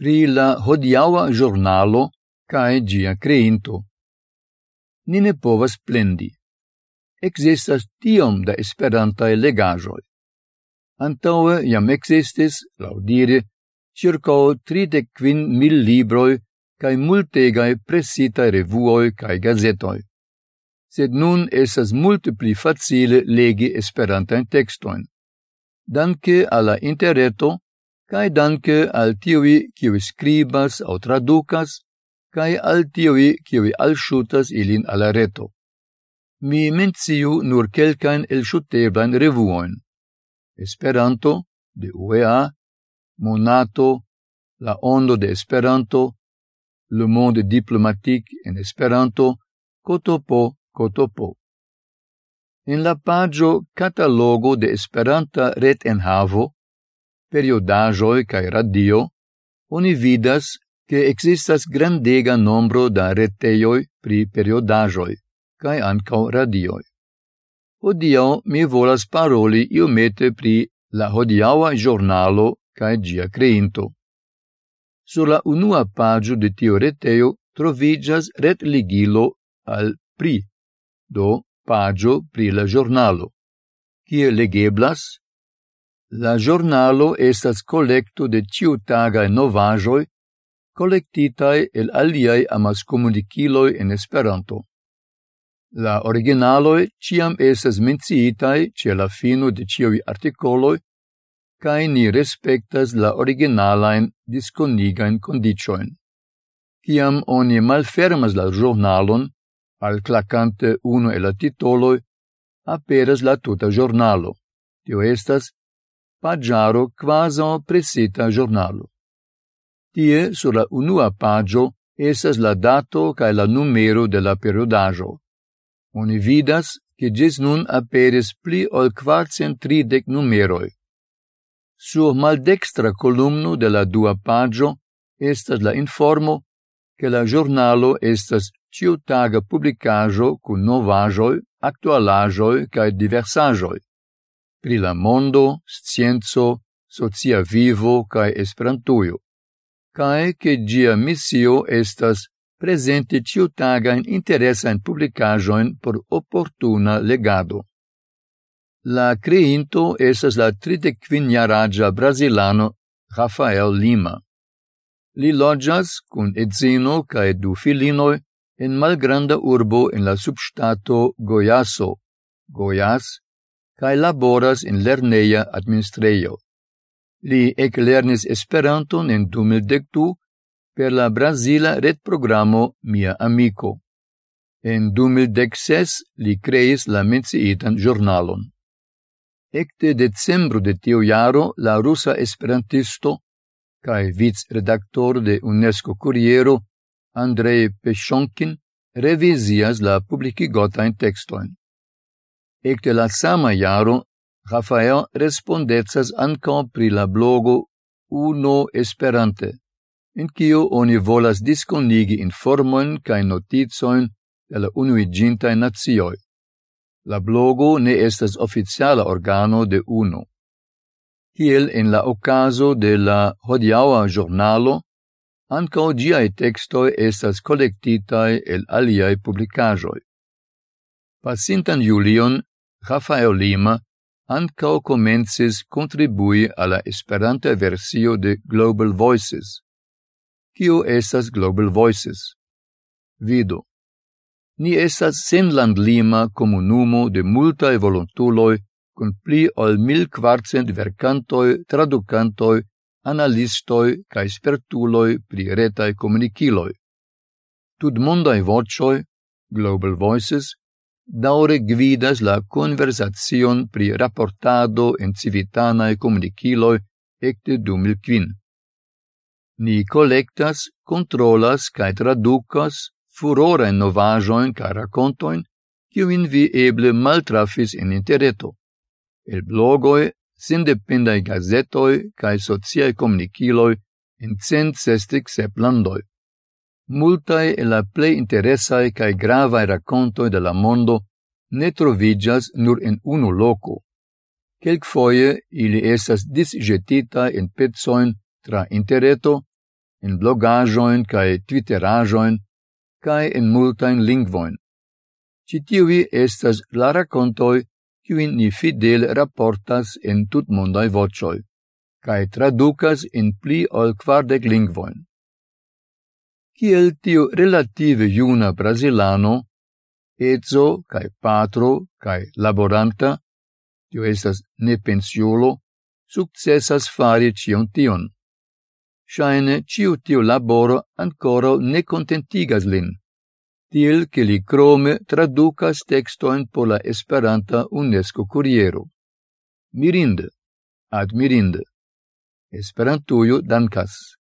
pri la hodiaua giornalo cae gia creinto. Ni ne povas plendi. Existas tiom da esperantae legajoi. Antaue iam existis, laudire, circa tridek kvin mil libroi cae multegae presitae revuoi cae gazetoj. Sed nun esas multe pli facile legi esperantae textoin. Danke alla interreto cae danke al tiui kiui scribas au traducas, cae al tiui kiui alshutas ilin alla reto. Mi menciu nur quelcaen elshuteblan revuoin. Esperanto, de UEA, Monato, La Ondo de Esperanto, Le Monde Diplomatique en Esperanto, Cotopo, Cotopo. En la pagio Catalogo de Esperanta Ret Enhavo periodajoi cae radio, oni vidas che existas grandega nombro da reteioi pri periodajoi, cae ancao radioi. Odio mi volas paroli iomete pri la hodiaua giornalo cae gia creinto. Sur la unua pagio de tio reteio trovigas ret ligilo al pri, do pagio pri la giornalo, cie legeblas La giornalo estas collecto de ciutagaj novajoj collectitae el aliai amascomuniciloi en Esperanto. La originaloi ciam esas menciitai ce la fino de cioi articoloi, cae ni respectas la originalain disconigain condicioin. Ciam oni malfermas la giornalon, al clacante uno e la titoloi, aperas la tuta giornalo. Tio estas pagiaro quaso presita giornalo. Tie, sur la unua pagio, esas la dato cae la numero de la periodajo. Oni vidas che gis nun aperis pli ol quatcentridec numeroi. Sur maldextra columno de la dua pagio estas la informo che la giornalo estas ciutaga publicajo cu novajoi, actualajoi cae diversajoi pri la mondo, scienzo, socia vivo cae esperantuio, cae che gia missio estas presente ciutaga in interessa in publicajoin por opportuna legado. La creinto esas la 35-jaraĝa brazilano Rafael Lima. Li loggias kun edzino cae du filinoi en malgranda urbo en la substato Gojaso, Gojas, cae laboras in lerneia administreio. Li eklernis Esperanton en 2012 per la brazila retprogramo Mia Amiko. En 2016 li kreis la menciitan ĵurnalon. Ecte decembro de tio jaro la rusa esperantisto cae vice-redaktor de UNESCO Kuriero Andrei Peshonkin revizias la publicigotain textoin ecte la sama jaro, Rafael respondecas anca pri la blogo Uno Esperante, in cio oni volas disconigi informoin cae notizoin de la unuiĝintaj nazioi. La blogo ne estas oficiala organo de Uno. Kiel en la ocaso de la giornalo ĵurnalo, ankaŭ giai textoi estas kolektitaj el aliai publicajoi. Pasintan Julion Rafael Lima ancao comences contribui alla esperanta versio de Global Voices. Cio estas Global Voices? Vido. Ni estas senland Lima comunumo de multae volontuloi con pli ol mil quartcent vercantoi, traducantoi, analistoi ca espertuloi pri retae comuniciloi. Tud mondai vocioi, Global Voices, daure gvidas la conversacion pri raportado en civitanae comuniciloi ecte 2005. Ni collectas, controlas cae traducas furora novajoin ca racontoin, kiuin vi eble maltrafis en interreto, el blogoi, sindependai gazetoi cae sociae comuniciloi en cent sestic sep landoi multae e la plei interessae cae gravae racontoi de la mondo ne trovigas nur en unu loco. Quelc foie ili esas disjetita en pezzoin tra intereto, en blogajoin cae twitterajoin, cae en multain lingvoin. Citiui estas la racontoi quin ni fidel raportas en tutmondai vocioi, cae traducas en pli ol quardec lingvoin kiel tiu relative juna Brazilano, ezo, cae patro, cae laboranta, tio estas ne pensiolo, successas fari cion tion. Shaine ciu tiu laboro ancora ne contentigas lin, tiel che li crome traducas textoin por la Esperanta UNESCO Curiero. Mirinde, admirinde. Esperantujo dankas.